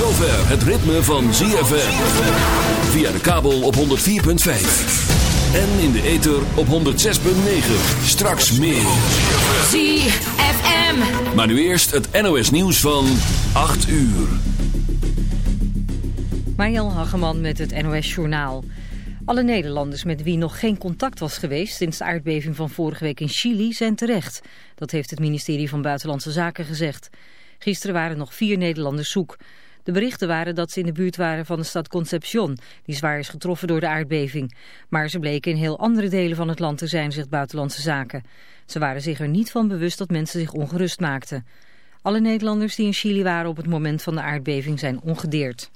zover het ritme van ZFM. Via de kabel op 104.5. En in de ether op 106.9. Straks meer. ZFM. Maar nu eerst het NOS nieuws van 8 uur. Mariel Hageman met het NOS Journaal. Alle Nederlanders met wie nog geen contact was geweest sinds de aardbeving van vorige week in Chili zijn terecht. Dat heeft het ministerie van Buitenlandse Zaken gezegd. Gisteren waren nog vier Nederlanders zoek. De berichten waren dat ze in de buurt waren van de stad Concepción, die zwaar is getroffen door de aardbeving. Maar ze bleken in heel andere delen van het land te zijn, zegt Buitenlandse Zaken. Ze waren zich er niet van bewust dat mensen zich ongerust maakten. Alle Nederlanders die in Chili waren op het moment van de aardbeving zijn ongedeerd.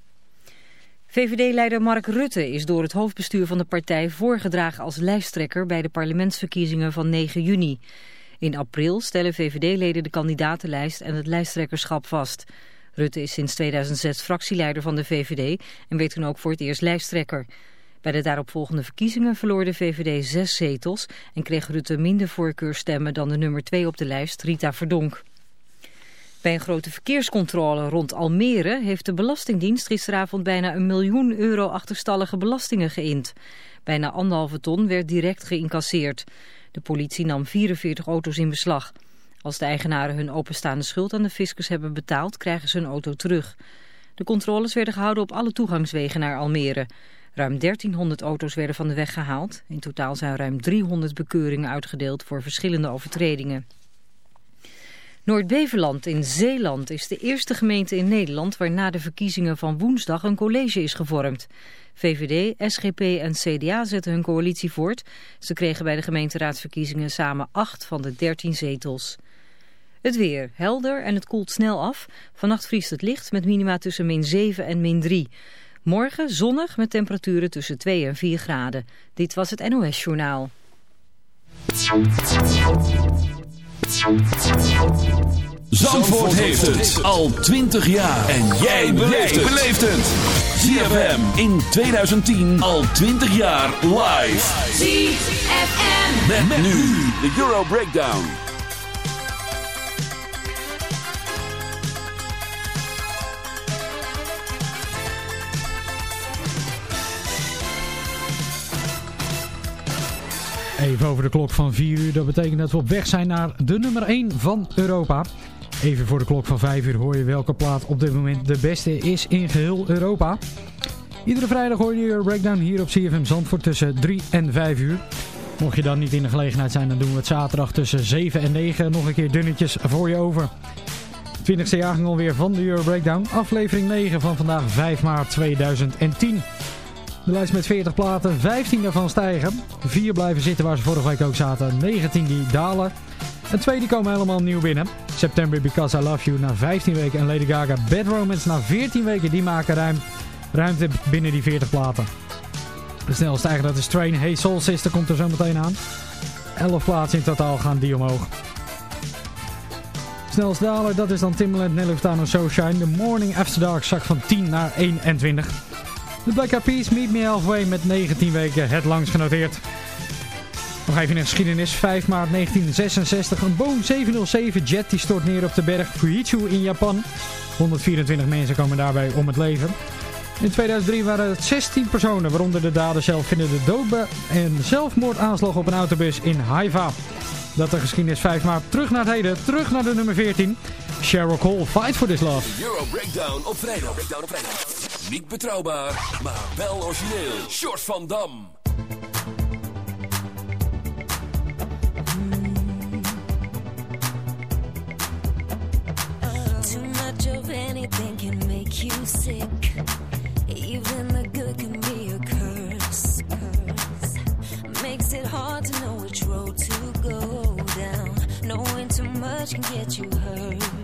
VVD-leider Mark Rutte is door het hoofdbestuur van de partij voorgedragen als lijsttrekker bij de parlementsverkiezingen van 9 juni. In april stellen VVD-leden de kandidatenlijst en het lijsttrekkerschap vast. Rutte is sinds 2006 fractieleider van de VVD en werd toen ook voor het eerst lijsttrekker. Bij de daaropvolgende verkiezingen verloor de VVD zes zetels en kreeg Rutte minder voorkeurstemmen dan de nummer 2 op de lijst, Rita Verdonk. Bij een grote verkeerscontrole rond Almere heeft de Belastingdienst gisteravond bijna een miljoen euro achterstallige belastingen geïnd. Bijna anderhalve ton werd direct geïncasseerd. De politie nam 44 auto's in beslag. Als de eigenaren hun openstaande schuld aan de fiscus hebben betaald, krijgen ze hun auto terug. De controles werden gehouden op alle toegangswegen naar Almere. Ruim 1300 auto's werden van de weg gehaald. In totaal zijn ruim 300 bekeuringen uitgedeeld voor verschillende overtredingen. Noord-Beveland in Zeeland is de eerste gemeente in Nederland waar na de verkiezingen van woensdag een college is gevormd. VVD, SGP en CDA zetten hun coalitie voort. Ze kregen bij de gemeenteraadsverkiezingen samen 8 van de 13 zetels. Het weer helder en het koelt snel af. Vannacht vriest het licht met minima tussen min 7 en min 3. Morgen zonnig met temperaturen tussen 2 en 4 graden. Dit was het NOS Journaal. Zandvoort heeft het al 20 jaar. En jij beleeft het. ZFM in 2010 al 20 jaar live. ZFM. Met, met nu de Euro Breakdown. Even over de klok van 4 uur. Dat betekent dat we op weg zijn naar de nummer 1 van Europa. Even voor de klok van 5 uur hoor je welke plaat op dit moment de beste is in geheel Europa. Iedere vrijdag hoor je Euro Breakdown hier op CFM Zandvoort tussen 3 en 5 uur. Mocht je dan niet in de gelegenheid zijn, dan doen we het zaterdag tussen 7 en 9 nog een keer dunnetjes voor je over. 20e jaargang alweer van de Euro Breakdown. Aflevering 9 van vandaag 5 maart 2010. De lijst met 40 platen, 15 daarvan stijgen. 4 blijven zitten waar ze vorige week ook zaten. 19 die dalen. En 2 die komen helemaal nieuw binnen. September Because I Love You na 15 weken. En Lady Gaga Bad Romance na 14 weken. Die maken ruim, ruimte binnen die 40 platen. De snelste stijger dat is Train. Hey Soul Sister komt er zo meteen aan. 11 plaatsen in totaal gaan die omhoog. Snelste daler, dat is dan Timbaland, Nelly Furtado, Shine. The Morning After Dark zak van 10 naar 21. De Black Eyed Meet Me Halfway met 19 weken het langst genoteerd. Nog even in de geschiedenis. 5 maart 1966. Een Boeing 707 jet die stort neer op de berg Fuichu in Japan. 124 mensen komen daarbij om het leven. In 2003 waren het 16 personen, waaronder de dader zelf, vinden de dood en zelfmoordaanslag op een autobus in Haifa. Dat de geschiedenis 5 maart terug naar het heden, terug naar de nummer 14. Sheryl Cole, Fight for This Love. Euro Breakdown op vrijdag. Breakdown op vrijdag. Niet betrouwbaar, maar wel origineel. Short van Dam. Too much of anything can make you sick. Even the good can be a curse. curse. Makes it hard to know which road to go down. Knowing too much can get you hurt.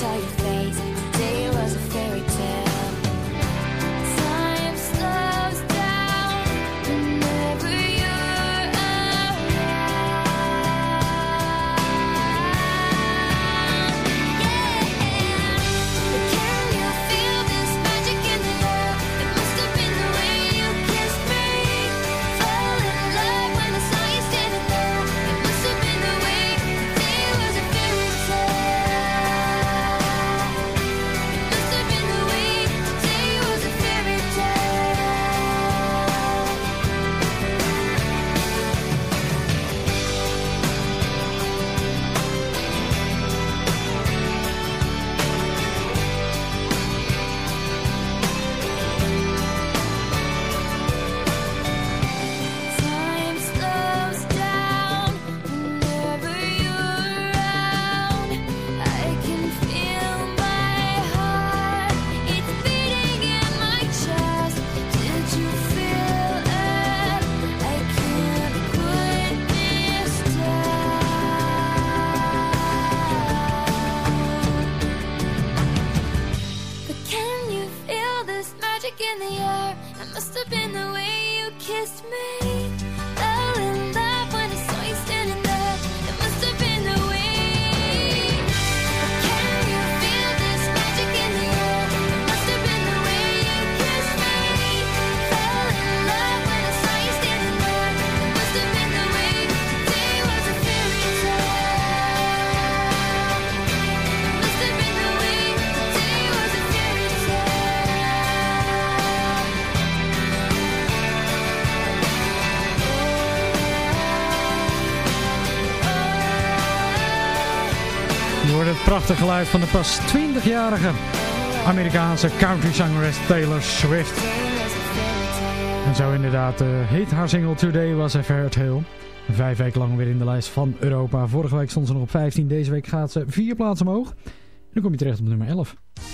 The Hoort het prachtige geluid van de pas 20-jarige Amerikaanse country-zangeres Taylor Swift. En zo inderdaad uh, heet haar single Today Was a Fairy Tale. Vijf weken lang weer in de lijst van Europa. Vorige week stond ze nog op 15. Deze week gaat ze vier plaatsen omhoog. En dan kom je terecht op nummer 11. Dat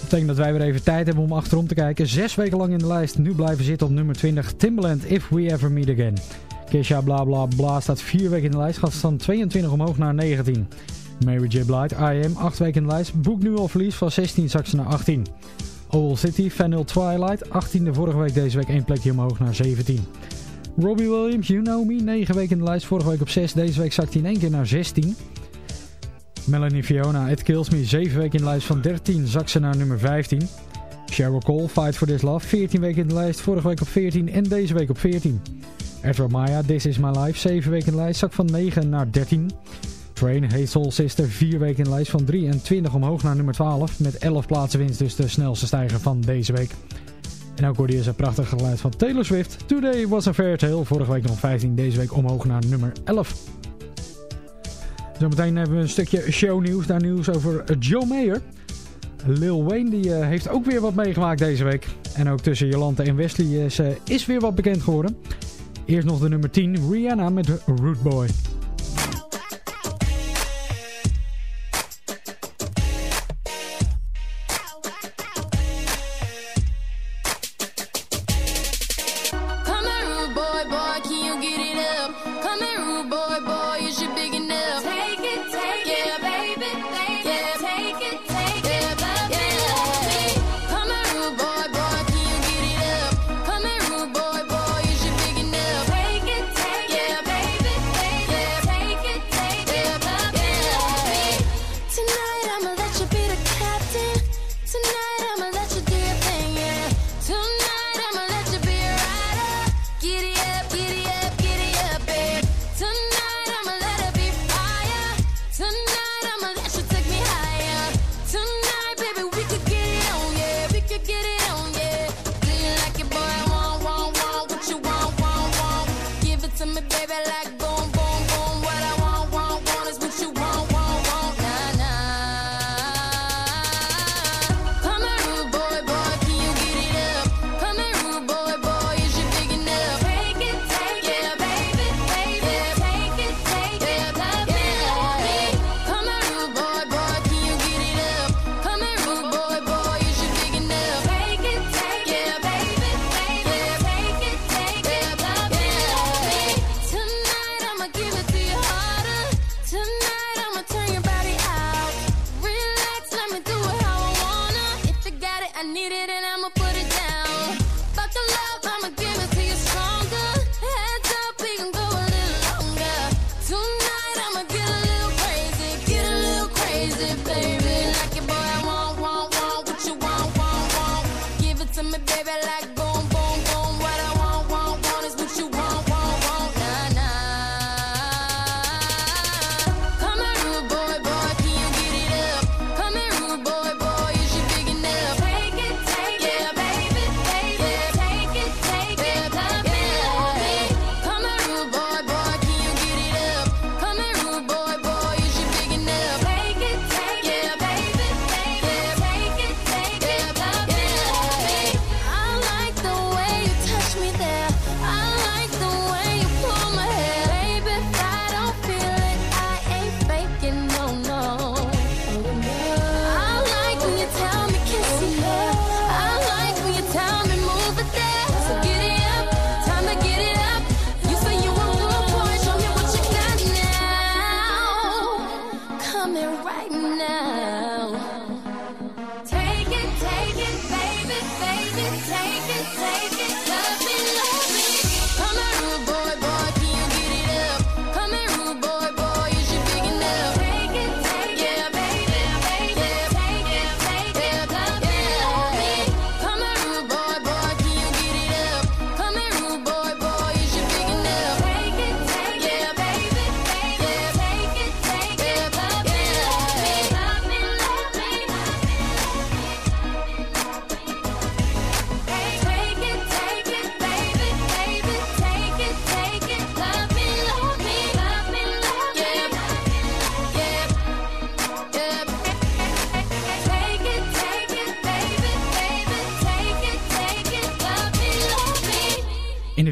betekent dat wij weer even tijd hebben om achterom te kijken. Zes weken lang in de lijst. Nu blijven zitten op nummer 20. Timbaland, If We Ever Meet Again. Kesha bla bla bla staat vier weken in de lijst. Gaat van 22 omhoog naar 19. Mary J. Blige, I Am, 8 weken in de lijst. Boek nu al verlies van 16 zak ze naar 18. Owl City, Vanilla Twilight, 18e vorige week, deze week één plekje omhoog naar 17. Robbie Williams, You Know Me, 9 weken in de lijst, vorige week op 6, deze week zakt hij in één keer naar 16. Melanie Fiona, It Kills Me, 7 weken in de lijst, van 13 zakt ze naar nummer 15. Cheryl Cole, Fight for This Love, 14 weken in de lijst, vorige week op 14 en deze week op 14. Edward Maya, This Is My Life, 7 weken in de lijst, zak van 9 naar 13. Train, Hey Soul Sister, 4 weken in de lijst, van 23 omhoog naar nummer 12. Met 11 plaatsen winst, dus de snelste stijger van deze week. En ook hoorde je een prachtige geluid van Taylor Swift. Today was a fair tale, vorige week nog 15, deze week omhoog naar nummer 11. Zometeen hebben we een stukje shownieuws. Daar nieuws over Joe Mayer. Lil Wayne die, eh, heeft ook weer wat meegemaakt deze week. En ook tussen Jolante en Wesley eh, is, is weer wat bekend geworden. Eerst nog de nummer 10, Rihanna met Root Boy.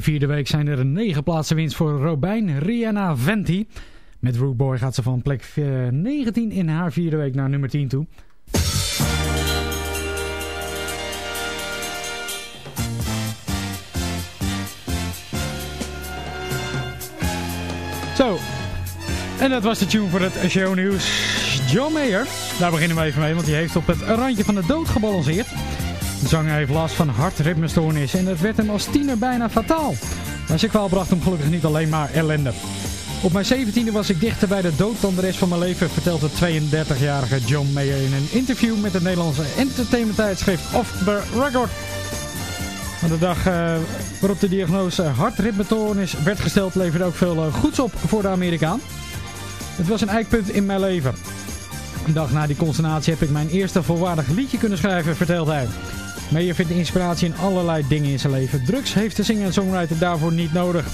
vierde week zijn er negen plaatsen winst voor Robijn Rihanna Venti. Met Rootboy gaat ze van plek eh, 19 in haar vierde week naar nummer 10 toe. Zo, en dat was de tune voor het shownieuws. John Mayer, daar beginnen we even mee, want die heeft op het randje van de dood gebalanceerd. De zanger heeft last van hartritmestoornis en dat werd hem als tiener bijna fataal. Maar zijn kwaal bracht hem gelukkig niet alleen maar ellende. Op mijn 17e was ik dichter bij de dood dan de rest van mijn leven, vertelt de 32-jarige John Mayer in een interview met het Nederlandse entertainment-tijdschrift Off The Record. De dag eh, waarop de diagnose hartritmestoornis werd gesteld, leverde ook veel eh, goeds op voor de Amerikaan. Het was een eikpunt in mijn leven. Een dag na die consternatie heb ik mijn eerste volwaardig liedje kunnen schrijven, vertelt hij. Meijer vindt inspiratie in allerlei dingen in zijn leven. Drugs heeft de singer en songwriter daarvoor niet nodig.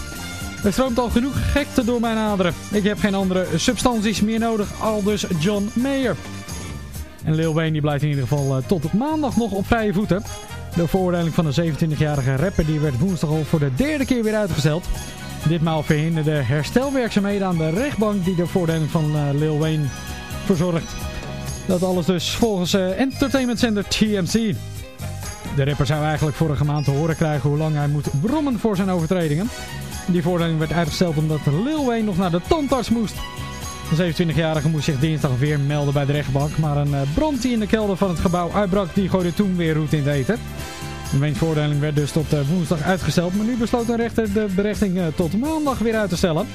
Er stroomt al genoeg gekte door mijn aderen. Ik heb geen andere substanties meer nodig, al dus John Mayer. En Lil Wayne blijft in ieder geval eh, tot maandag nog op vrije voeten. De veroordeling van de 27-jarige rapper die werd woensdag al voor de derde keer weer uitgesteld. Ditmaal verhinderde herstelwerkzaamheden aan de rechtbank die de veroordeling van eh, Lil Wayne verzorgt. Dat alles dus volgens uh, entertainmentzender TMC. De rapper zou eigenlijk vorige maand te horen krijgen hoe lang hij moet brommen voor zijn overtredingen. Die veroordeling werd uitgesteld omdat Lil Wayne nog naar de tandarts moest. De 27-jarige moest zich dinsdag weer melden bij de rechtbank, maar een uh, brand die in de kelder van het gebouw uitbrak, die gooide toen weer roet in het eten. De Wayne's werd dus tot uh, woensdag uitgesteld, maar nu besloot de rechter de berechting uh, tot maandag weer uit te stellen.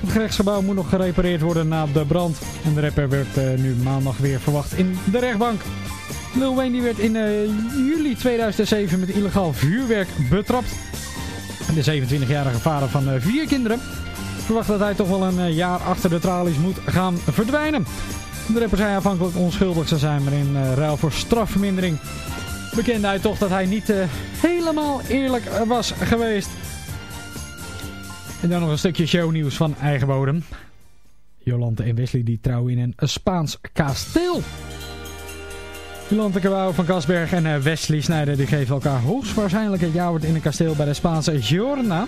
Het gerechtsgebouw moet nog gerepareerd worden na de brand en de rapper werd nu maandag weer verwacht in de rechtbank. Lil Wayne die werd in juli 2007 met illegaal vuurwerk betrapt. De 27-jarige vader van vier kinderen verwacht dat hij toch wel een jaar achter de tralies moet gaan verdwijnen. De rapper zei aanvankelijk onschuldig zou zijn, maar in ruil voor strafvermindering bekende hij toch dat hij niet helemaal eerlijk was geweest. En dan nog een stukje shownieuws van eigen bodem. Jolante en Wesley die trouwen in een Spaans kasteel. Jolante Cabau van Kasberg en uh, Wesley Snijder die geven elkaar hoogstwaarschijnlijk het jaarwoord in een kasteel bij de Spaanse Giorna.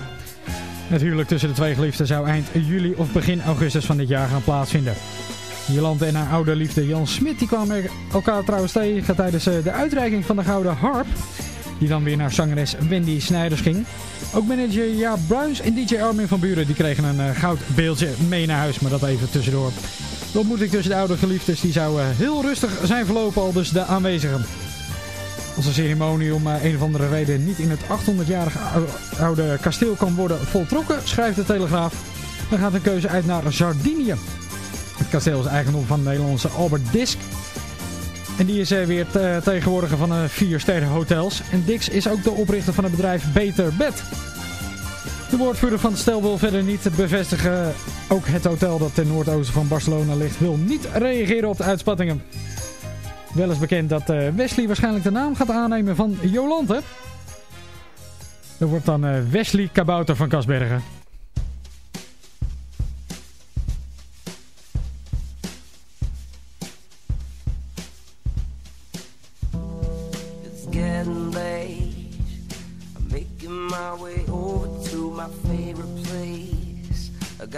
Het huwelijk tussen de twee geliefden zou eind juli of begin augustus van dit jaar gaan plaatsvinden. Jolante en haar oude liefde Jan Smit die kwamen elkaar trouwens tegen tijdens de uitreiking van de Gouden Harp. Die dan weer naar zangeres Wendy Snijders ging. Ook manager Jaap Bruins en DJ Armin van Buren die kregen een uh, goud beeldje mee naar huis. Maar dat even tussendoor. De ontmoeting tussen de oude geliefdes die zou uh, heel rustig zijn verlopen al dus de aanwezigen. Als de ceremonie om uh, een of andere reden niet in het 800-jarige oude kasteel kan worden voltrokken, schrijft de Telegraaf. Dan gaat de keuze uit naar Sardinië. Het kasteel is eigendom van de Nederlandse Albert Disk. En die is uh, weer te tegenwoordiger van vier sterren hotels. En Dix is ook de oprichter van het bedrijf Beter Bed. De woordvoerder van het stel wil verder niet bevestigen. Ook het hotel dat ten noordoosten van Barcelona ligt wil niet reageren op de uitspattingen. Wel is bekend dat uh, Wesley waarschijnlijk de naam gaat aannemen van Jolante. Er wordt dan uh, Wesley Kabouter van Kasbergen.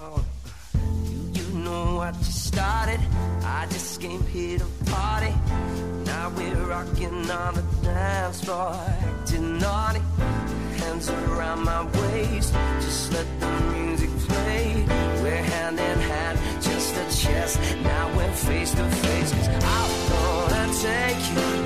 go know what you started. I just came here to party. Now we're rocking on the dance floor, acting naughty. Hands around my waist, just let the music play. We're hand in hand, just a chest. Now we're face to face. Cause I'm gonna take you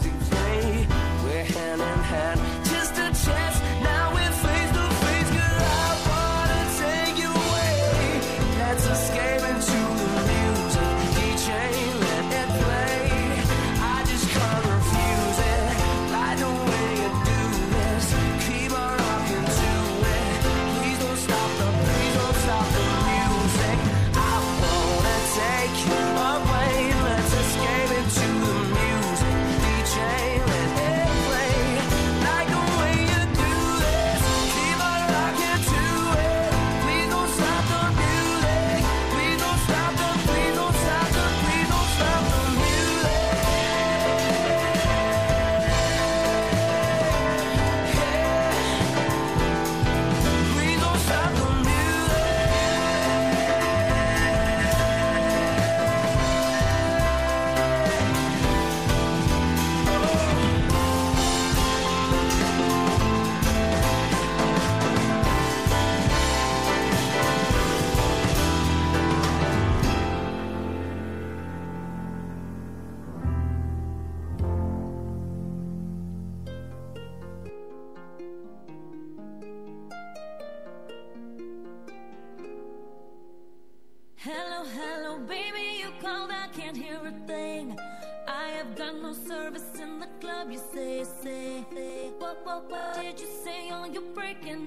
hand in hand,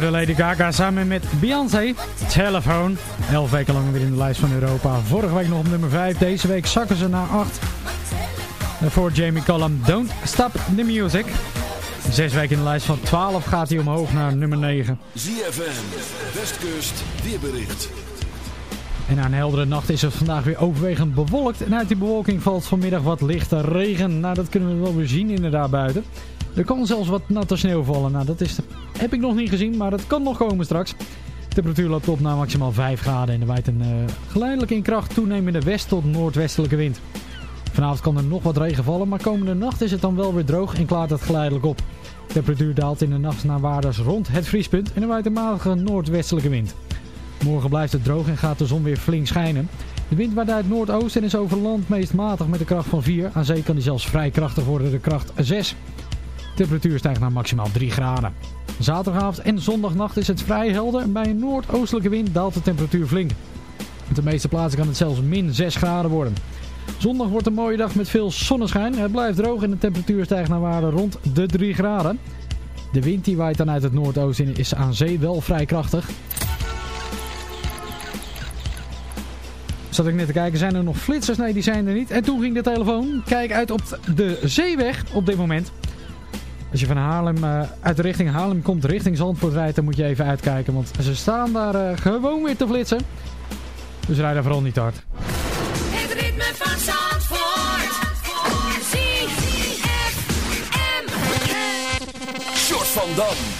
hoorde Lady Gaga samen met Beyoncé. Telephone. Elf weken lang weer in de lijst van Europa. Vorige week nog op nummer 5. Deze week zakken ze naar 8. Voor Jamie Cullum, Don't Stop the Music. Zes weken in de lijst van 12 gaat hij omhoog naar nummer 9. ZFM, Westkust, weerbericht. En na een heldere nacht is het vandaag weer overwegend bewolkt. En uit die bewolking valt vanmiddag wat lichte regen. Nou, dat kunnen we wel weer zien inderdaad buiten. Er kan zelfs wat natte sneeuw vallen. Nou, dat is, heb ik nog niet gezien, maar dat kan nog komen straks. De temperatuur loopt op naar maximaal 5 graden. En er waait een uh, geleidelijk in kracht toenemende west- tot noordwestelijke wind. Vanavond kan er nog wat regen vallen, maar komende nacht is het dan wel weer droog en klaart het geleidelijk op. De temperatuur daalt in de nacht naar waardes rond het vriespunt en er waait een matige noordwestelijke wind. Morgen blijft het droog en gaat de zon weer flink schijnen. De wind waait uit noordoosten en is over land meest matig met de kracht van 4. Aan zee kan die zelfs vrij krachtig worden, de kracht 6. Temperatuur stijgt naar maximaal 3 graden. Zaterdagavond en zondagnacht is het vrij helder bij een noordoostelijke wind daalt de temperatuur flink. Op de meeste plaatsen kan het zelfs min 6 graden worden. Zondag wordt een mooie dag met veel zonneschijn. Het blijft droog en de temperatuur stijgt naar waarde rond de 3 graden. De wind die waait dan uit het noordoosten is aan zee wel vrij krachtig. Zat ik net te kijken, zijn er nog flitsers? Nee, die zijn er niet. En toen ging de telefoon. Kijk uit op de zeeweg op dit moment. Als je van Haarlem, uh, uit de richting Haarlem komt, richting Zandvoort rijdt, dan moet je even uitkijken. Want ze staan daar uh, gewoon weer te flitsen. Dus rijd daar vooral niet hard. Het ritme van Zandvoort. Short van Dam.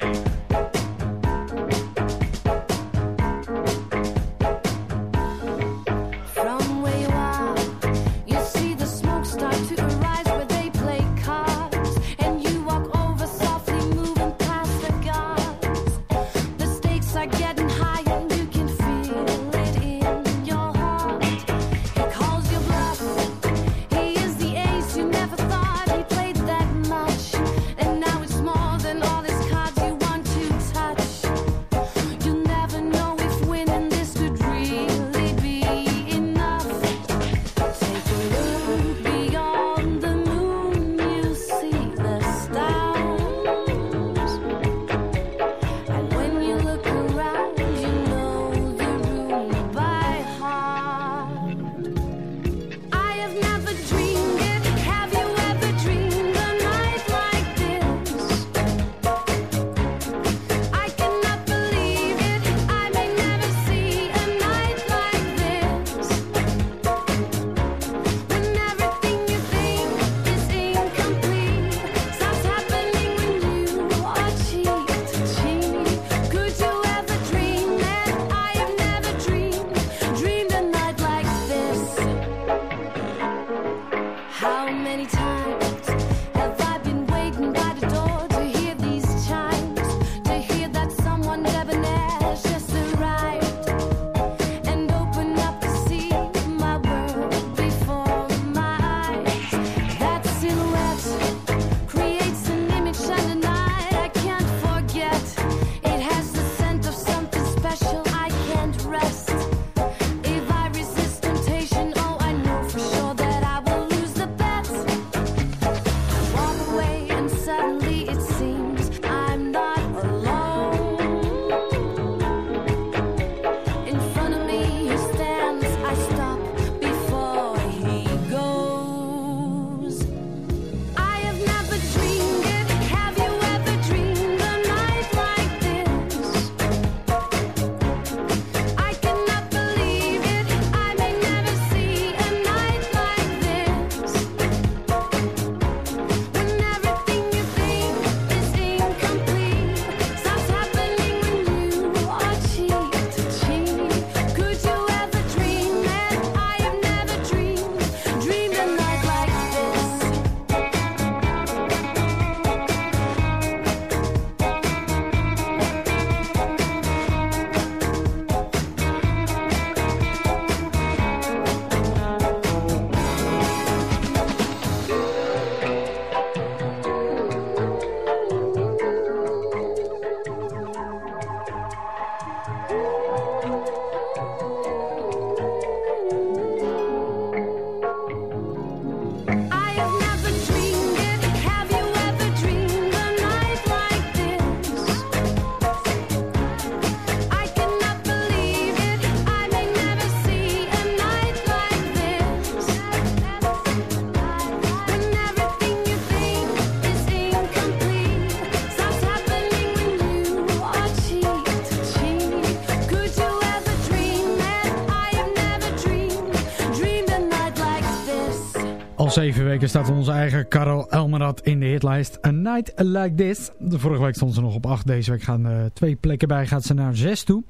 zeven weken staat onze eigen Karel Elmerat in de hitlijst. A Night Like This. De vorige week stond ze nog op 8. Deze week gaan eh, twee plekken bij. Gaat ze naar 6 toe.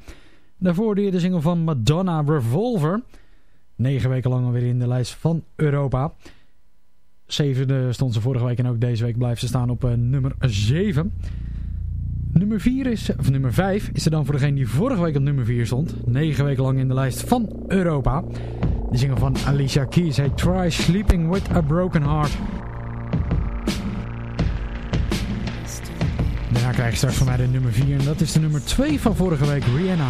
Daarvoor de single van Madonna Revolver. Negen weken lang alweer in de lijst van Europa. Zevende stond ze vorige week en ook deze week blijft ze staan op eh, nummer 7. Nummer 4 is, of nummer 5 is er dan voor degene die vorige week op nummer 4 stond. Negen weken lang in de lijst van Europa. De zingen van Alicia Keys heet Try Sleeping With A Broken Heart. Daarna krijg je straks van mij de nummer 4 en dat is de nummer 2 van vorige week, Rihanna.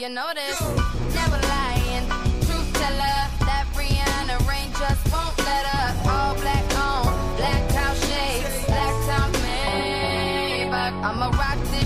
you know this. Never lying, truth teller. That Rihanna rain just won't let up. All black on, black out shades, black out made. I'm a rock this.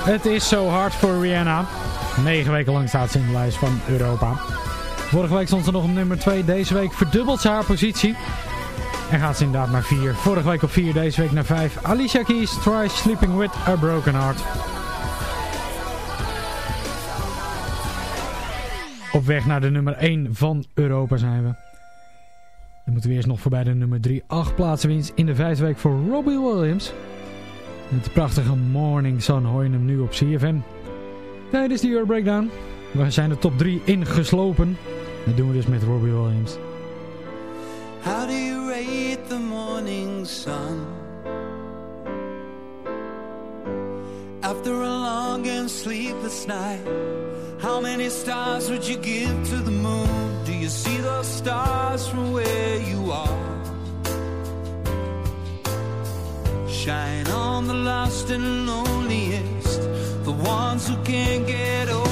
Het is zo hard voor Rihanna. 9 weken lang staat ze in de lijst van Europa. Vorige week stond ze nog op nummer 2. Deze week verdubbelt ze haar positie. En gaat ze inderdaad naar 4. Vorige week op 4, deze week naar 5. Alicia Keys, tries Sleeping With A Broken Heart. Op weg naar de nummer 1 van Europa zijn we. Dan moeten we eerst nog voorbij de nummer 3. 8 plaatsen winst in de vijfde week voor Robbie Williams. Het prachtige Morning Sun hoor je hem nu op CFM. Tijdens de Euro Breakdown. We zijn de top 3 ingeslopen. Dat doen we dus met Robbie Williams. How do you rate the morning sun? After a long and sleepless night. How many stars would you give to the moon? Do you see the stars from where you are? shine on the lost and loneliest, the ones who can't get over.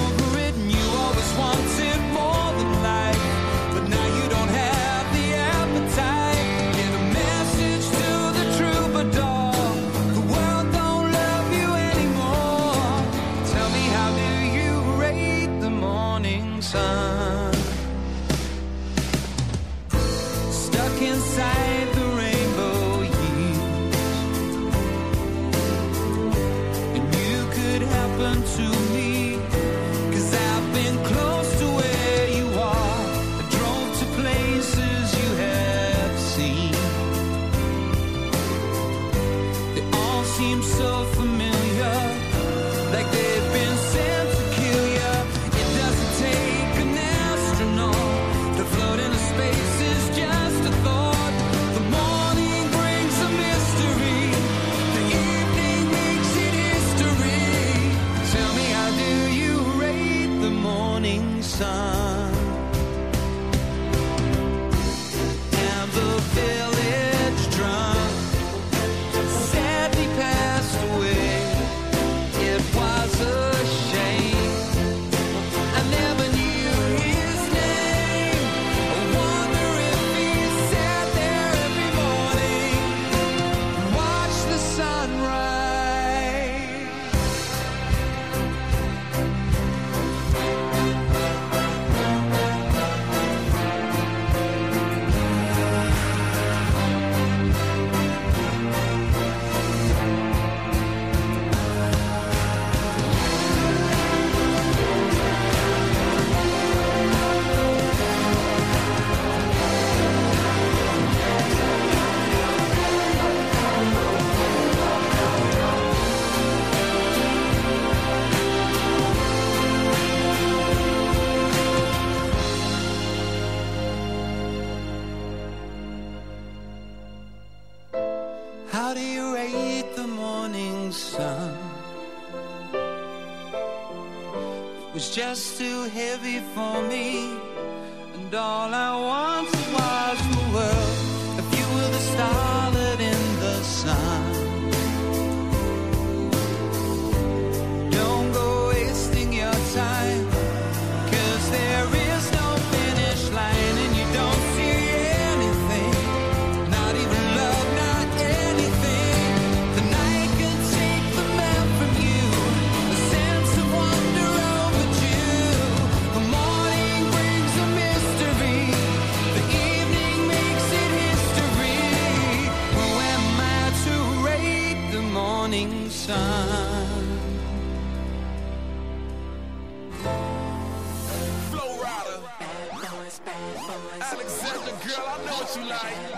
right.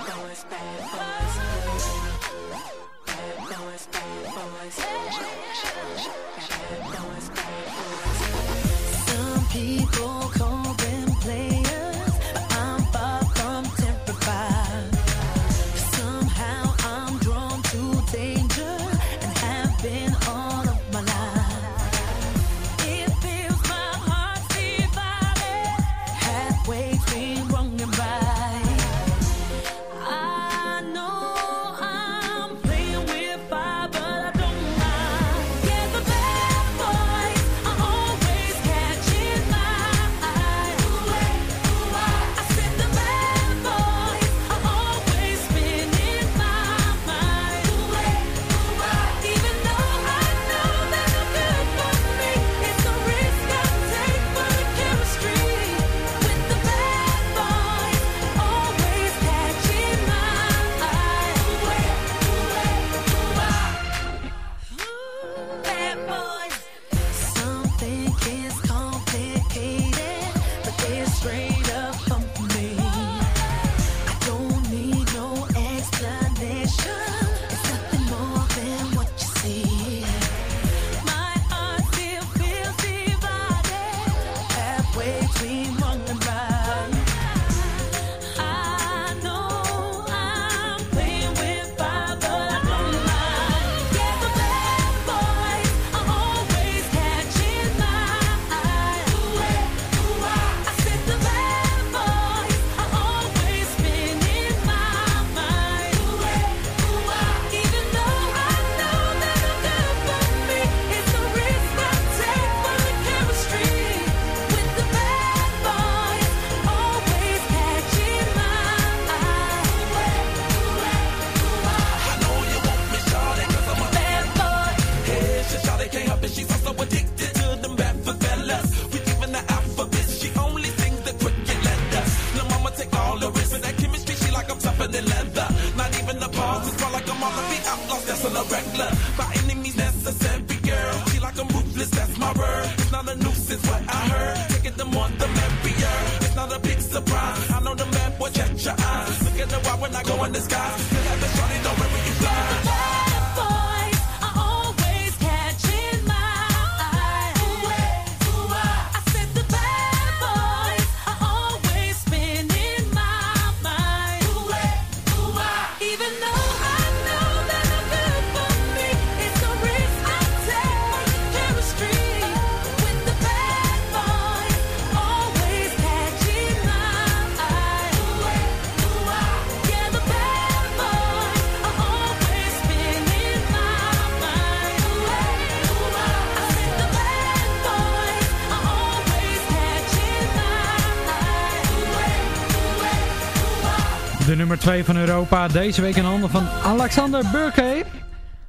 2 van Europa. Deze week in handen van Alexander Burke.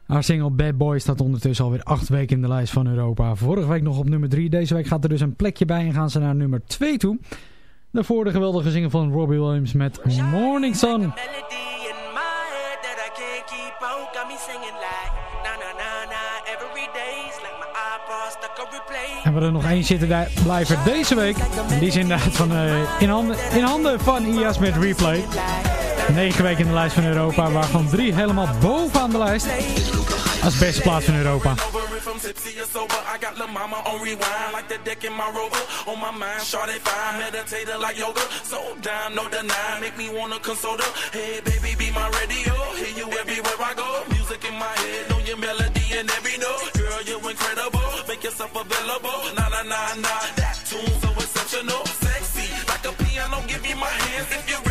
Haar single Bad Boy staat ondertussen alweer 8 weken in de lijst van Europa. Vorige week nog op nummer 3. Deze week gaat er dus een plekje bij en gaan ze naar nummer 2 toe. Daarvoor de geweldige zingen van Robbie Williams met Morning Sun. En we er nog één zitten daar blijven deze week. Die is inderdaad van, eh, in, handen, in handen van IAS met Replay. 9 weken in de lijst van Europa, waarvan 3 helemaal bovenaan de lijst. Als beste plaats van Europa. Sexy, like a piano. Give me my hands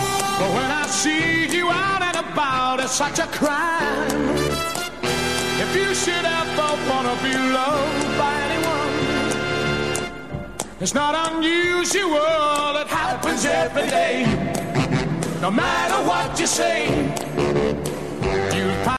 But when I see you out and about, it's such a crime. If you should ever wanna be loved by anyone, it's not unusual. It happens every day. No matter what you say,